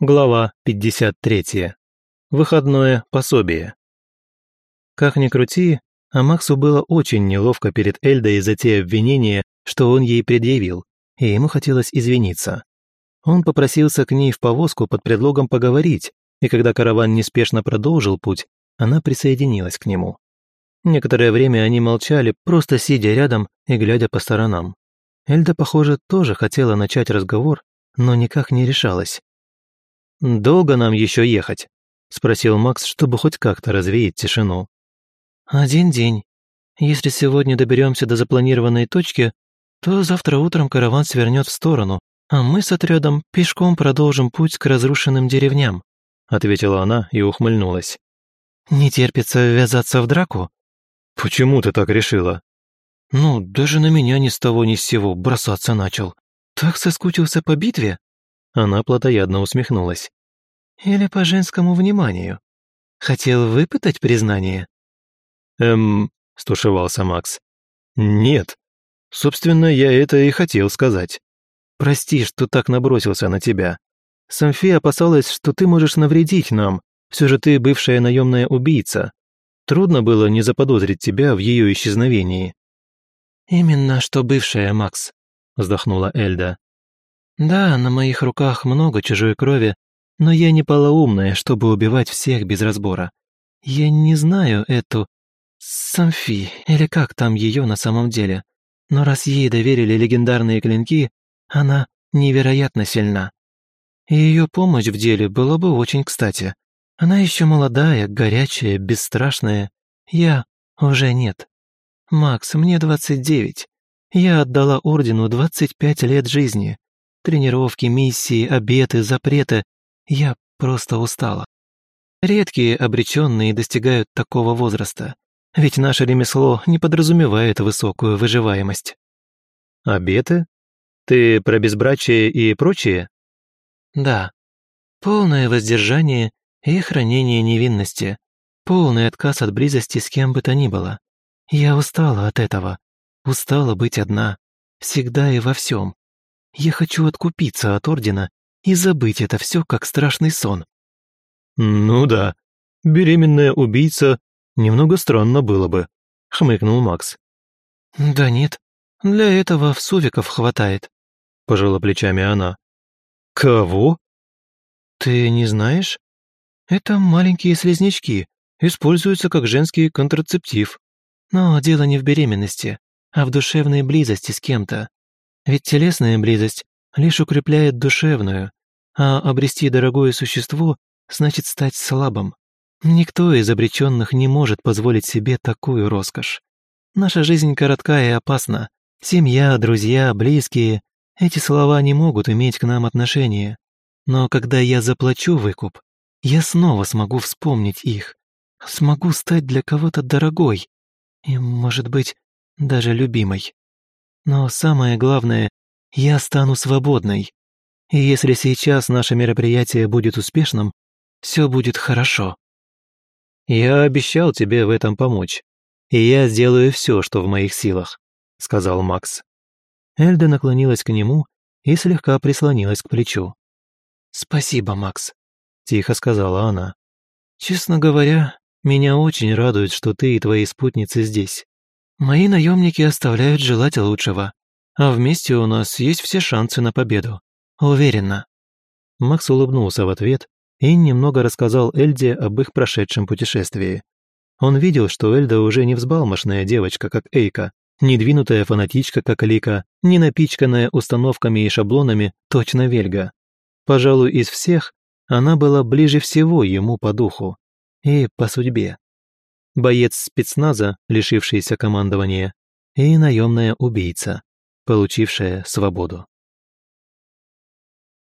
Глава 53. Выходное пособие. Как ни крути, а Максу было очень неловко перед Эльдой за те обвинения, что он ей предъявил, и ему хотелось извиниться. Он попросился к ней в повозку под предлогом поговорить, и когда караван неспешно продолжил путь, она присоединилась к нему. Некоторое время они молчали, просто сидя рядом и глядя по сторонам. Эльда, похоже, тоже хотела начать разговор, но никак не решалась. «Долго нам еще ехать?» – спросил Макс, чтобы хоть как-то развеять тишину. «Один день. Если сегодня доберемся до запланированной точки, то завтра утром караван свернет в сторону, а мы с отрядом пешком продолжим путь к разрушенным деревням», – ответила она и ухмыльнулась. «Не терпится ввязаться в драку?» «Почему ты так решила?» «Ну, даже на меня ни с того ни с сего бросаться начал. Так соскучился по битве?» Она плотоядно усмехнулась. «Или по женскому вниманию? Хотел выпытать признание?» «Эм...» – стушевался Макс. «Нет. Собственно, я это и хотел сказать. Прости, что так набросился на тебя. Самфи опасалась, что ты можешь навредить нам. Все же ты бывшая наемная убийца. Трудно было не заподозрить тебя в ее исчезновении». «Именно что бывшая, Макс», – вздохнула Эльда. Да, на моих руках много чужой крови, но я не полоумная, чтобы убивать всех без разбора. Я не знаю эту... Самфи, или как там ее на самом деле. Но раз ей доверили легендарные клинки, она невероятно сильна. И ее помощь в деле была бы очень кстати. Она еще молодая, горячая, бесстрашная. Я уже нет. Макс, мне 29. Я отдала ордену 25 лет жизни. Тренировки, миссии, обеты, запреты. Я просто устала. Редкие обреченные достигают такого возраста, ведь наше ремесло не подразумевает высокую выживаемость. Обеты? Ты про безбрачие и прочее? Да. Полное воздержание и хранение невинности. Полный отказ от близости с кем бы то ни было. Я устала от этого. Устала быть одна. Всегда и во всем. Я хочу откупиться от Ордена и забыть это все как страшный сон». «Ну да, беременная убийца немного странно было бы», — хмыкнул Макс. «Да нет, для этого всувиков хватает», — пожала плечами она. «Кого?» «Ты не знаешь? Это маленькие слизнячки, используются как женский контрацептив. Но дело не в беременности, а в душевной близости с кем-то. Ведь телесная близость лишь укрепляет душевную, а обрести дорогое существо значит стать слабым. Никто из обреченных не может позволить себе такую роскошь. Наша жизнь коротка и опасна. Семья, друзья, близкие — эти слова не могут иметь к нам отношения. Но когда я заплачу выкуп, я снова смогу вспомнить их. Смогу стать для кого-то дорогой и, может быть, даже любимой. Но самое главное, я стану свободной. И если сейчас наше мероприятие будет успешным, все будет хорошо. Я обещал тебе в этом помочь, и я сделаю все, что в моих силах, сказал Макс. Эльда наклонилась к нему и слегка прислонилась к плечу. «Спасибо, Макс», – тихо сказала она. «Честно говоря, меня очень радует, что ты и твои спутницы здесь. Мои наемники оставляют желать лучшего, а вместе у нас есть все шансы на победу. Уверена». Макс улыбнулся в ответ и немного рассказал Эльде об их прошедшем путешествии. Он видел, что Эльда уже не взбалмошная девочка, как Эйка, не двинутая фанатичка, как Лика, не напичканная установками и шаблонами, точно Вельга. Пожалуй, из всех она была ближе всего ему по духу и по судьбе боец спецназа, лишившийся командования, и наемная убийца, получившая свободу.